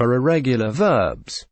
are irregular verbs.